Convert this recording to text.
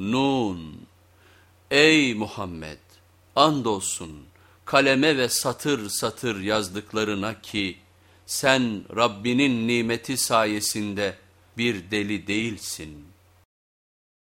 Nun. Ey Muhammed! Andolsun kaleme ve satır satır yazdıklarına ki sen Rabbinin nimeti sayesinde bir deli değilsin.''